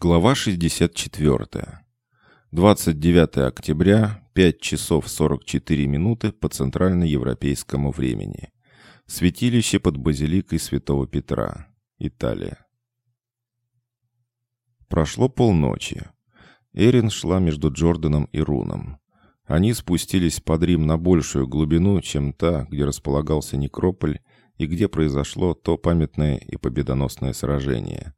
Глава 64. 29 октября, 5 часов 44 минуты по центральноевропейскому времени. Святилище под базиликой Святого Петра. Италия. Прошло полночи. Эрин шла между Джорданом и Руном. Они спустились под Рим на большую глубину, чем та, где располагался некрополь и где произошло то памятное и победоносное сражение –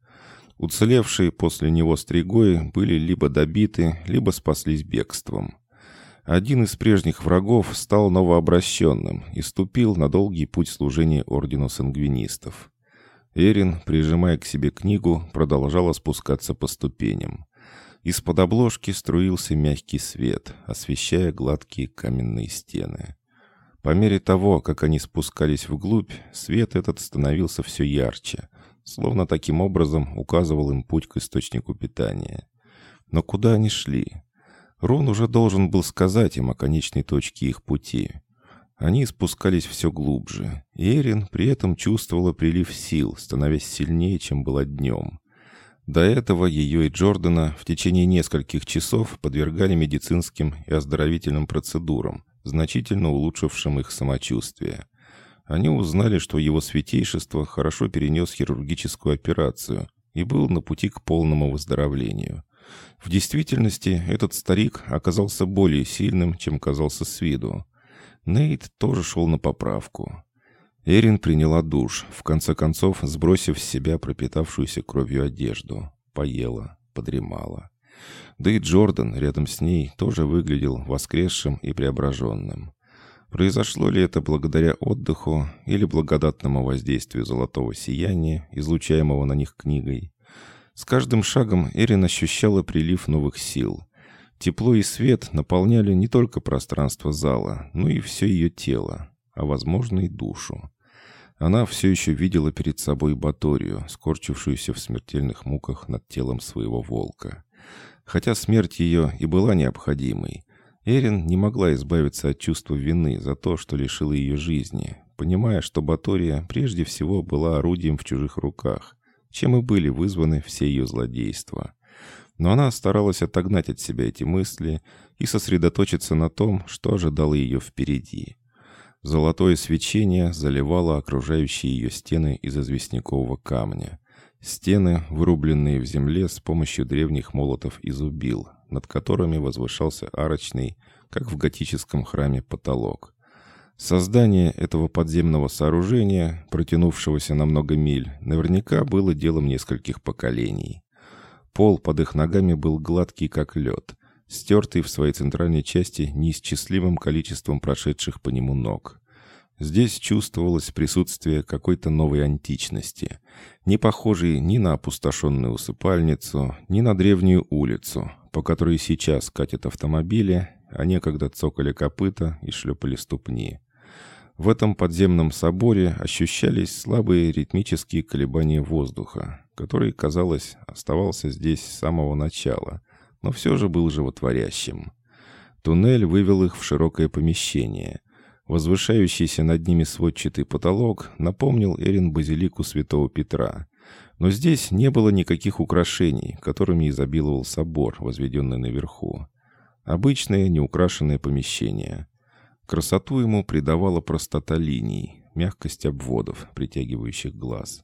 Уцелевшие после него стригои были либо добиты, либо спаслись бегством. Один из прежних врагов стал новообращенным и ступил на долгий путь служения ордену сангвинистов. Эрин, прижимая к себе книгу, продолжала спускаться по ступеням. Из-под обложки струился мягкий свет, освещая гладкие каменные стены. По мере того, как они спускались вглубь, свет этот становился все ярче — словно таким образом указывал им путь к источнику питания. Но куда они шли? Рон уже должен был сказать им о конечной точке их пути. Они спускались все глубже, и Эрин при этом чувствовала прилив сил, становясь сильнее, чем была днем. До этого ее и Джордана в течение нескольких часов подвергали медицинским и оздоровительным процедурам, значительно улучшившим их самочувствие. Они узнали, что его святейшество хорошо перенес хирургическую операцию и был на пути к полному выздоровлению. В действительности этот старик оказался более сильным, чем казался с виду. Нейт тоже шел на поправку. Эрин приняла душ, в конце концов сбросив с себя пропитавшуюся кровью одежду. Поела, подремала. Да и Джордан рядом с ней тоже выглядел воскресшим и преображенным. Произошло ли это благодаря отдыху или благодатному воздействию золотого сияния, излучаемого на них книгой? С каждым шагом Эрин ощущала прилив новых сил. Тепло и свет наполняли не только пространство зала, но и все ее тело, а, возможно, и душу. Она все еще видела перед собой Баторию, скорчившуюся в смертельных муках над телом своего волка. Хотя смерть ее и была необходимой, Эрин не могла избавиться от чувства вины за то, что лишила ее жизни, понимая, что Батория прежде всего была орудием в чужих руках, чем и были вызваны все ее злодейства. Но она старалась отогнать от себя эти мысли и сосредоточиться на том, что ожидало ее впереди. Золотое свечение заливало окружающие ее стены из известнякового камня. Стены, вырубленные в земле с помощью древних молотов и зубил, над которыми возвышался арочный, как в готическом храме, потолок. Создание этого подземного сооружения, протянувшегося на много миль, наверняка было делом нескольких поколений. Пол под их ногами был гладкий, как лед, стертый в своей центральной части неисчислимым количеством прошедших по нему ног. Здесь чувствовалось присутствие какой-то новой античности, не похожей ни на опустошенную усыпальницу, ни на древнюю улицу, по которой сейчас катят автомобили, а некогда цокали копыта и шлепали ступни. В этом подземном соборе ощущались слабые ритмические колебания воздуха, который, казалось, оставался здесь с самого начала, но все же был животворящим. Туннель вывел их в широкое помещение. Возвышающийся над ними сводчатый потолок напомнил Эрин базилику святого Петра, но здесь не было никаких украшений, которыми изобиловал собор, возведенный наверху. Обычное неукрашенное помещение. Красоту ему придавала простота линий, мягкость обводов, притягивающих глаз.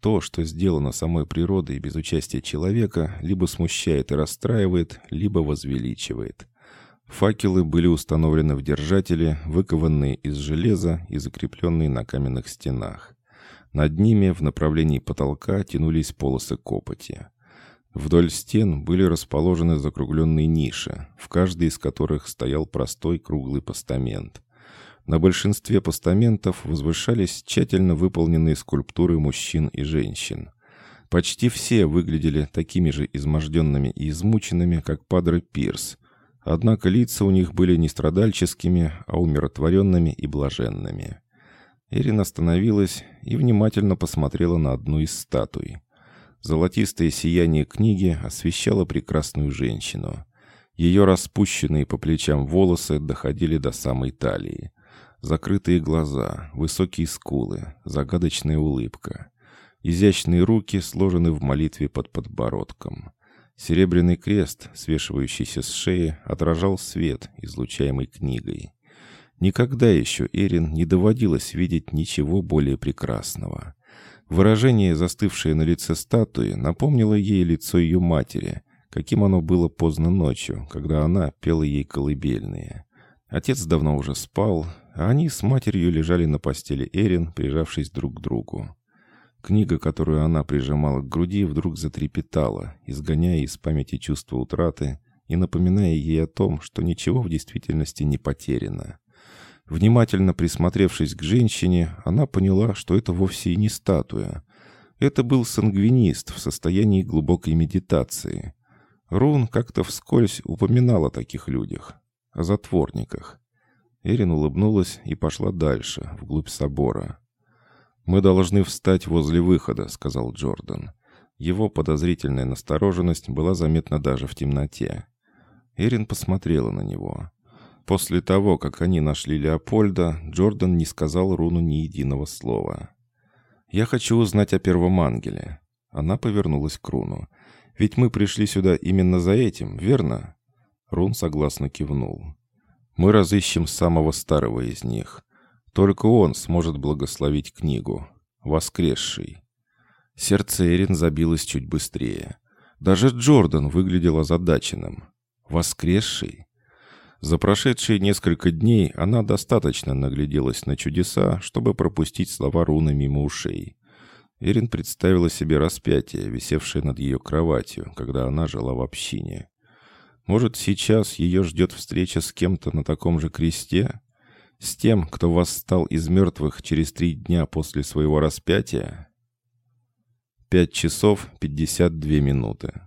То, что сделано самой природой без участия человека, либо смущает и расстраивает, либо возвеличивает. Факелы были установлены в держателе, выкованные из железа и закрепленные на каменных стенах. Над ними в направлении потолка тянулись полосы копоти. Вдоль стен были расположены закругленные ниши, в каждой из которых стоял простой круглый постамент. На большинстве постаментов возвышались тщательно выполненные скульптуры мужчин и женщин. Почти все выглядели такими же изможденными и измученными, как Падре Пирс, однако лица у них были не страдальческими, а умиротворенными и блаженными. Эрин остановилась и внимательно посмотрела на одну из статуй. Золотистое сияние книги освещало прекрасную женщину. Ее распущенные по плечам волосы доходили до самой талии. Закрытые глаза, высокие скулы, загадочная улыбка. Изящные руки сложены в молитве под подбородком. Серебряный крест, свешивающийся с шеи, отражал свет, излучаемый книгой. Никогда еще Эрин не доводилось видеть ничего более прекрасного. Выражение, застывшее на лице статуи, напомнило ей лицо ее матери, каким оно было поздно ночью, когда она пела ей колыбельные. Отец давно уже спал, а они с матерью лежали на постели Эрин, прижавшись друг к другу. Книга, которую она прижимала к груди, вдруг затрепетала, изгоняя из памяти чувство утраты и напоминая ей о том, что ничего в действительности не потеряно. Внимательно присмотревшись к женщине, она поняла, что это вовсе и не статуя. Это был сангвинист в состоянии глубокой медитации. Рун как-то вскользь упоминал о таких людях, о затворниках. Эрин улыбнулась и пошла дальше, вглубь собора. «Мы должны встать возле выхода», — сказал Джордан. Его подозрительная настороженность была заметна даже в темноте. Эрин посмотрела на него. После того, как они нашли Леопольда, Джордан не сказал Руну ни единого слова. «Я хочу узнать о первом ангеле». Она повернулась к Руну. «Ведь мы пришли сюда именно за этим, верно?» Рун согласно кивнул. «Мы разыщем самого старого из них. Только он сможет благословить книгу. Воскресший. Сердце Эрин забилось чуть быстрее. Даже Джордан выглядел озадаченным. Воскресший? За прошедшие несколько дней она достаточно нагляделась на чудеса, чтобы пропустить слова руны мимо ушей. Эрин представила себе распятие, висевшее над ее кроватью, когда она жила в общине. Может, сейчас ее ждет встреча с кем-то на таком же кресте? С тем, кто восстал из мертвых через три дня после своего распятия? Пять часов пятьдесят две минуты.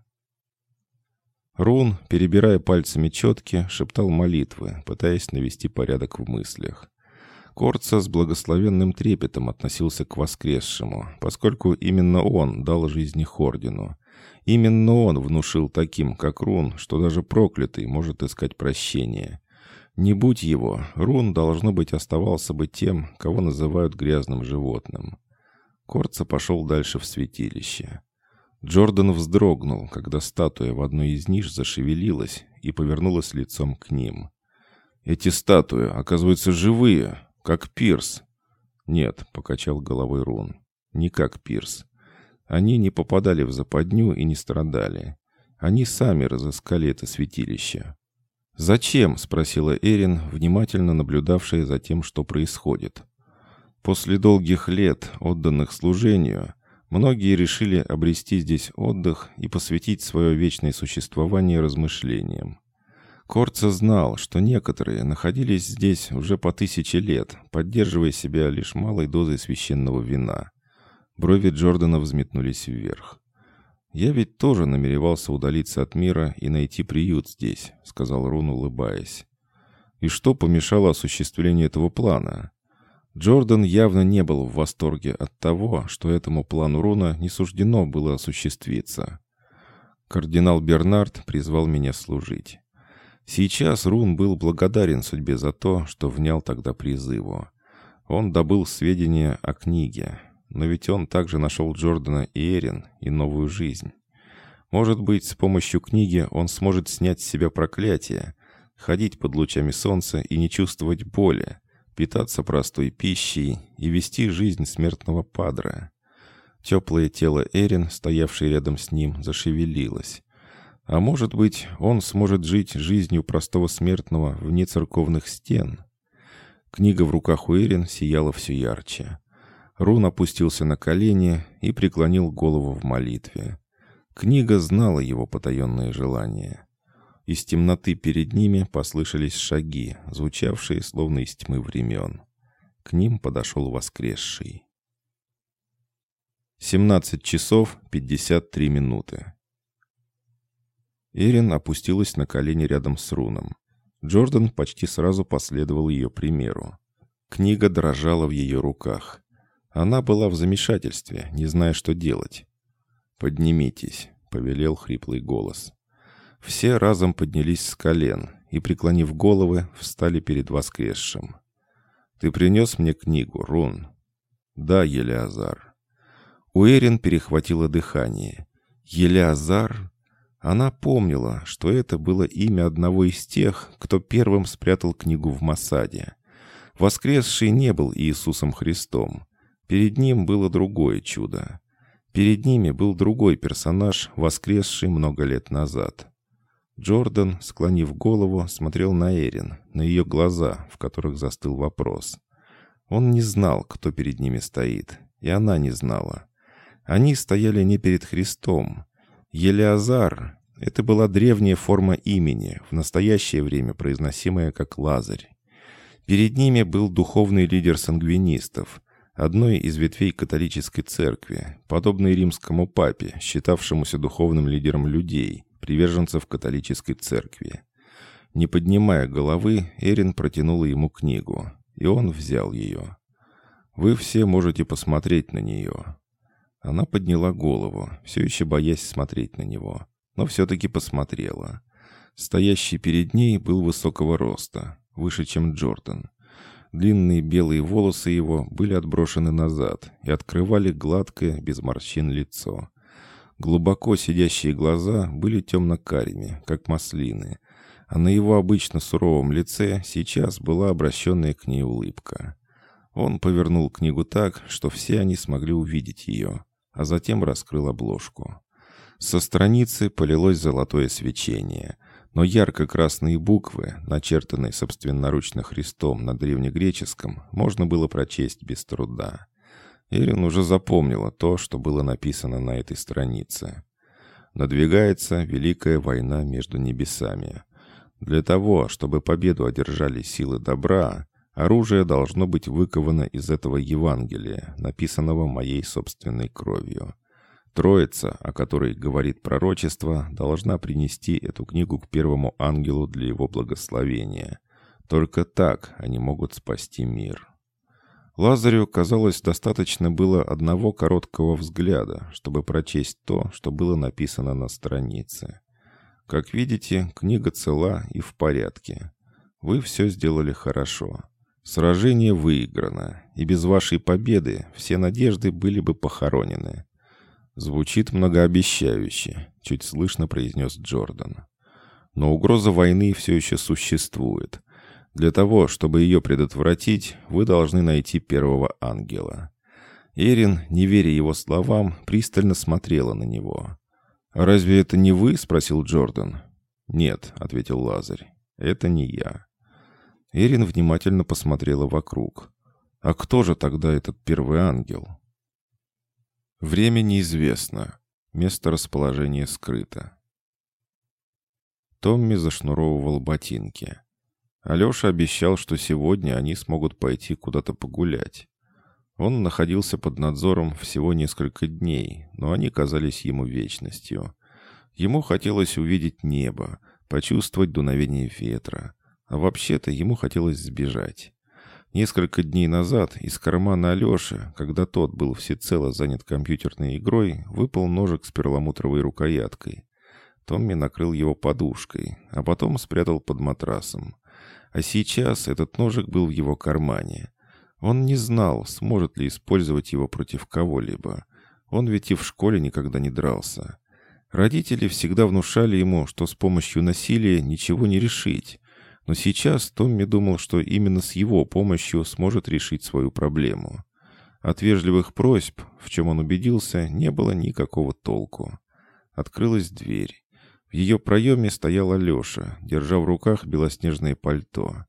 Рун, перебирая пальцами четки, шептал молитвы, пытаясь навести порядок в мыслях. Корца с благословенным трепетом относился к воскресшему, поскольку именно он дал жизнь их ордену. Именно он внушил таким, как Рун, что даже проклятый может искать прощения. Не будь его, Рун, должно быть, оставался бы тем, кого называют грязным животным. Корца пошел дальше в святилище. Джордан вздрогнул, когда статуя в одной из ниш зашевелилась и повернулась лицом к ним. «Эти статуи, оказывается, живые, как Пирс». «Нет», — покачал головой Рун, — «не как Пирс. Они не попадали в западню и не страдали. Они сами разыскали это святилище. «Зачем?» — спросила Эрин, внимательно наблюдавшая за тем, что происходит. После долгих лет, отданных служению, многие решили обрести здесь отдых и посвятить свое вечное существование размышлениям. Корца знал, что некоторые находились здесь уже по тысяче лет, поддерживая себя лишь малой дозой священного вина. Брови Джордана взметнулись вверх. «Я ведь тоже намеревался удалиться от мира и найти приют здесь», — сказал Рун, улыбаясь. «И что помешало осуществлению этого плана?» Джордан явно не был в восторге от того, что этому плану Руна не суждено было осуществиться. Кардинал Бернард призвал меня служить. Сейчас Рун был благодарен судьбе за то, что внял тогда призыву. Он добыл сведения о книге, но ведь он также нашел Джордана и Эрин и новую жизнь. Может быть, с помощью книги он сможет снять с себя проклятие, ходить под лучами солнца и не чувствовать боли, питаться простой пищей и вести жизнь смертного падра. Теплое тело Эрин, стоявшей рядом с ним, зашевелилось. А может быть, он сможет жить жизнью простого смертного вне церковных стен? Книга в руках у Эрин сияла все ярче. Рун опустился на колени и преклонил голову в молитве. Книга знала его потаенные желания. Из темноты перед ними послышались шаги, звучавшие словно из тьмы времен. К ним подошел воскресший. 17 часов 53 минуты. Эрин опустилась на колени рядом с Руном. Джордан почти сразу последовал ее примеру. Книга дрожала в ее руках. Она была в замешательстве, не зная, что делать. «Поднимитесь», — повелел хриплый голос. Все разом поднялись с колен и, преклонив головы, встали перед воскресшим. «Ты принес мне книгу, Рун?» «Да, Елеазар». У Эрин перехватило дыхание. «Елеазар?» Она помнила, что это было имя одного из тех, кто первым спрятал книгу в Масаде. Воскресший не был Иисусом Христом. Перед ним было другое чудо. Перед ними был другой персонаж, воскресший много лет назад. Джордан, склонив голову, смотрел на Эрин, на ее глаза, в которых застыл вопрос. Он не знал, кто перед ними стоит, и она не знала. Они стояли не перед Христом, Елеазар — это была древняя форма имени, в настоящее время произносимая как Лазарь. Перед ними был духовный лидер сангвинистов, одной из ветвей католической церкви, подобный римскому папе, считавшемуся духовным лидером людей, приверженцев католической церкви. Не поднимая головы, Эрин протянула ему книгу, и он взял ее. «Вы все можете посмотреть на нее. Она подняла голову, все еще боясь смотреть на него, но все-таки посмотрела. Стоящий перед ней был высокого роста, выше, чем Джордан. Длинные белые волосы его были отброшены назад и открывали гладкое, без морщин лицо. Глубоко сидящие глаза были темно-карими, как маслины, а на его обычно суровом лице сейчас была обращенная к ней улыбка. Он повернул книгу так, что все они смогли увидеть ее а затем раскрыл обложку. Со страницы полилось золотое свечение, но ярко-красные буквы, начертанные собственноручно Христом на древнегреческом, можно было прочесть без труда. Эрин уже запомнила то, что было написано на этой странице. Надвигается великая война между небесами. Для того, чтобы победу одержали силы добра, Оружие должно быть выковано из этого Евангелия, написанного моей собственной кровью. Троица, о которой говорит пророчество, должна принести эту книгу к первому ангелу для его благословения. Только так они могут спасти мир. Лазарю, казалось, достаточно было одного короткого взгляда, чтобы прочесть то, что было написано на странице. Как видите, книга цела и в порядке. Вы все сделали хорошо. Сражение выиграно, и без вашей победы все надежды были бы похоронены. Звучит многообещающе, чуть слышно произнес Джордан. Но угроза войны все еще существует. Для того, чтобы ее предотвратить, вы должны найти первого ангела. Эрин, не веря его словам, пристально смотрела на него. «Разве это не вы?» — спросил Джордан. «Нет», — ответил Лазарь, — «это не я». Эрин внимательно посмотрела вокруг. «А кто же тогда этот первый ангел?» Время неизвестно. Место расположения скрыто. Томми зашнуровывал ботинки. Алеша обещал, что сегодня они смогут пойти куда-то погулять. Он находился под надзором всего несколько дней, но они казались ему вечностью. Ему хотелось увидеть небо, почувствовать дуновение ветра, а вообще-то ему хотелось сбежать. Несколько дней назад из кармана Алеши, когда тот был всецело занят компьютерной игрой, выпал ножик с перламутровой рукояткой. Томми накрыл его подушкой, а потом спрятал под матрасом. А сейчас этот ножик был в его кармане. Он не знал, сможет ли использовать его против кого-либо. Он ведь и в школе никогда не дрался. Родители всегда внушали ему, что с помощью насилия ничего не решить. Но сейчас Томми думал, что именно с его помощью сможет решить свою проблему. От вежливых просьб, в чем он убедился, не было никакого толку. Открылась дверь. В ее проеме стоял Алеша, держа в руках белоснежное пальто.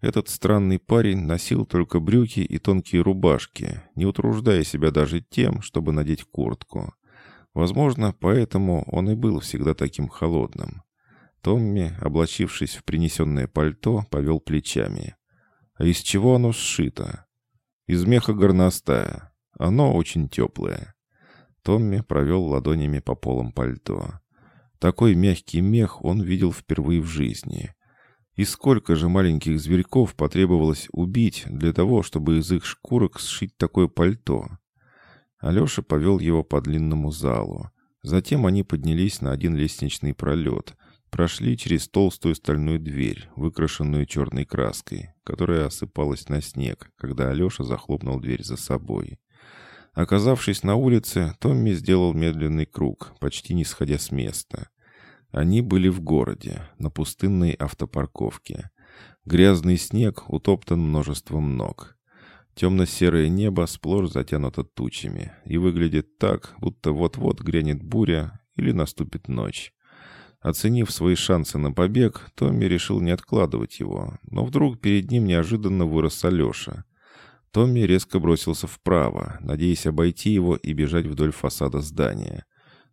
Этот странный парень носил только брюки и тонкие рубашки, не утруждая себя даже тем, чтобы надеть куртку. Возможно, поэтому он и был всегда таким холодным. Томми, облачившись в принесенное пальто, повел плечами. «А из чего оно сшито?» «Из меха горностая. Оно очень теплое». Томми провел ладонями по полам пальто. Такой мягкий мех он видел впервые в жизни. И сколько же маленьких зверьков потребовалось убить для того, чтобы из их шкурок сшить такое пальто? Алеша повел его по длинному залу. Затем они поднялись на один лестничный пролет — Прошли через толстую стальную дверь, выкрашенную черной краской, которая осыпалась на снег, когда Алеша захлопнул дверь за собой. Оказавшись на улице, Томми сделал медленный круг, почти не сходя с места. Они были в городе, на пустынной автопарковке. Грязный снег утоптан множеством ног. Темно-серое небо сплошь затянуто тучами и выглядит так, будто вот-вот грянет буря или наступит ночь. Оценив свои шансы на побег, Томми решил не откладывать его, но вдруг перед ним неожиданно вырос Алеша. Томми резко бросился вправо, надеясь обойти его и бежать вдоль фасада здания.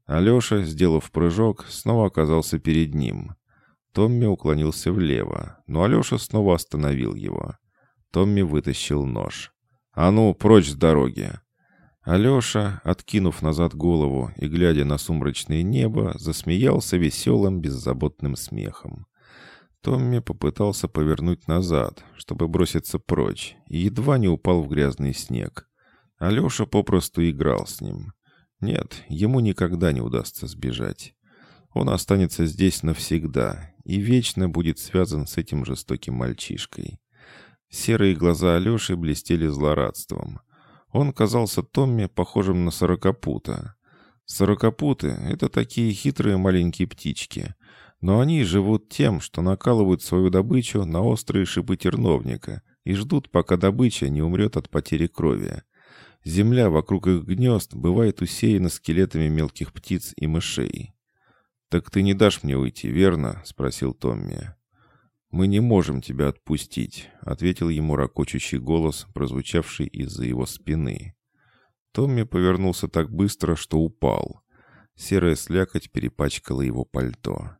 Алеша, сделав прыжок, снова оказался перед ним. Томми уклонился влево, но Алеша снова остановил его. Томми вытащил нож. «А ну, прочь с дороги!» Алеша, откинув назад голову и глядя на сумрачное небо, засмеялся веселым, беззаботным смехом. Томми попытался повернуть назад, чтобы броситься прочь, и едва не упал в грязный снег. Алеша попросту играл с ним. Нет, ему никогда не удастся сбежать. Он останется здесь навсегда и вечно будет связан с этим жестоким мальчишкой. Серые глаза Алеши блестели злорадством. Он казался Томми похожим на сорокопута. Сорокопуты — это такие хитрые маленькие птички — но они живут тем, что накалывают свою добычу на острые шипы терновника и ждут, пока добыча не умрет от потери крови. Земля вокруг их гнезд бывает усеяна скелетами мелких птиц и мышей. «Так ты не дашь мне уйти, верно?» — спросил Томми. «Мы не можем тебя отпустить», — ответил ему ракочущий голос, прозвучавший из-за его спины. Томми повернулся так быстро, что упал. Серая слякоть перепачкала его пальто.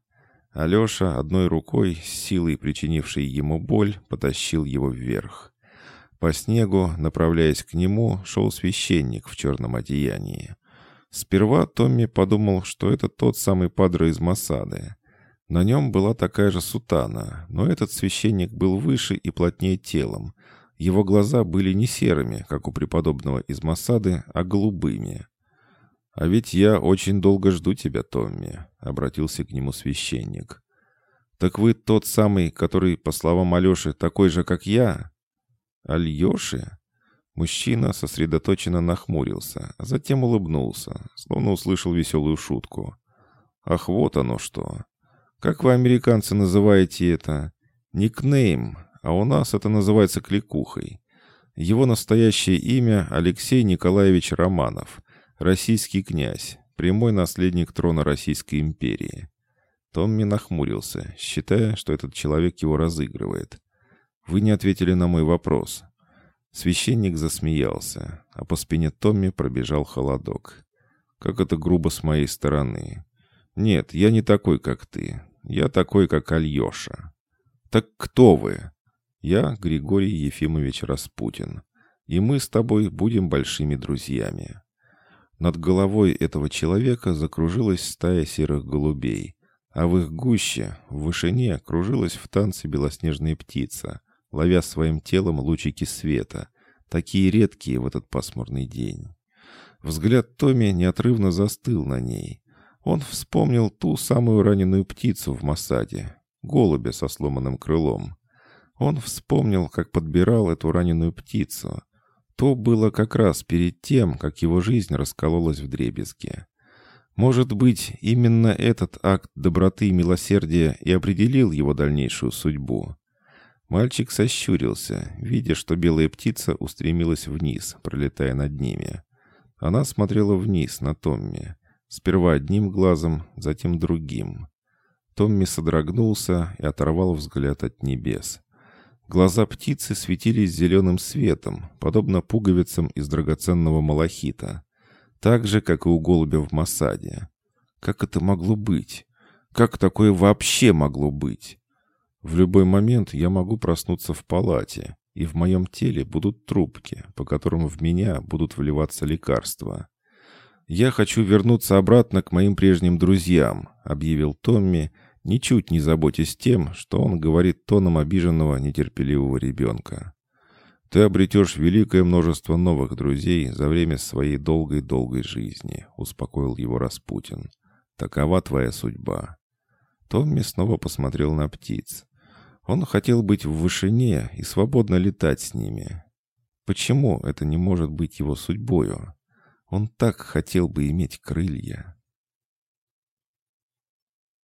Алеша, одной рукой, силой причинившей ему боль, потащил его вверх. По снегу, направляясь к нему, шел священник в черном одеянии. Сперва Томми подумал, что это тот самый падре из Масады. На нем была такая же сутана, но этот священник был выше и плотнее телом. Его глаза были не серыми, как у преподобного из Масады, а голубыми. «А ведь я очень долго жду тебя, Томми», — обратился к нему священник. «Так вы тот самый, который, по словам Алеши, такой же, как я?» «Альеши?» Мужчина сосредоточенно нахмурился, а затем улыбнулся, словно услышал веселую шутку. «Ах, вот оно что! Как вы, американцы, называете это? Никнейм, а у нас это называется кликухой. Его настоящее имя Алексей Николаевич Романов, Российский князь, прямой наследник трона Российской империи. Томми нахмурился, считая, что этот человек его разыгрывает. «Вы не ответили на мой вопрос». Священник засмеялся, а по спине Томми пробежал холодок. «Как это грубо с моей стороны. Нет, я не такой, как ты. Я такой, как Альеша». «Так кто вы?» «Я Григорий Ефимович Распутин, и мы с тобой будем большими друзьями». Над головой этого человека закружилась стая серых голубей, а в их гуще, в вышине, кружилась в танце белоснежная птица, ловя своим телом лучики света, такие редкие в этот пасмурный день. Взгляд Томми неотрывно застыл на ней. Он вспомнил ту самую раненую птицу в Масаде, голубя со сломанным крылом. Он вспомнил, как подбирал эту раненую птицу — то было как раз перед тем, как его жизнь раскололась в дребезге. Может быть, именно этот акт доброты и милосердия и определил его дальнейшую судьбу. Мальчик сощурился, видя, что белая птица устремилась вниз, пролетая над ними. Она смотрела вниз на Томми. Сперва одним глазом, затем другим. Томми содрогнулся и оторвал взгляд от небес. Глаза птицы светились зеленым светом, подобно пуговицам из драгоценного малахита. Так же, как и у голубя в Масаде. Как это могло быть? Как такое вообще могло быть? В любой момент я могу проснуться в палате, и в моем теле будут трубки, по которым в меня будут вливаться лекарства. «Я хочу вернуться обратно к моим прежним друзьям», — объявил Томми, — ничуть не заботясь тем, что он говорит тоном обиженного, нетерпеливого ребенка. «Ты обретешь великое множество новых друзей за время своей долгой-долгой жизни», — успокоил его Распутин. «Такова твоя судьба». Томми снова посмотрел на птиц. Он хотел быть в вышине и свободно летать с ними. Почему это не может быть его судьбою? Он так хотел бы иметь крылья.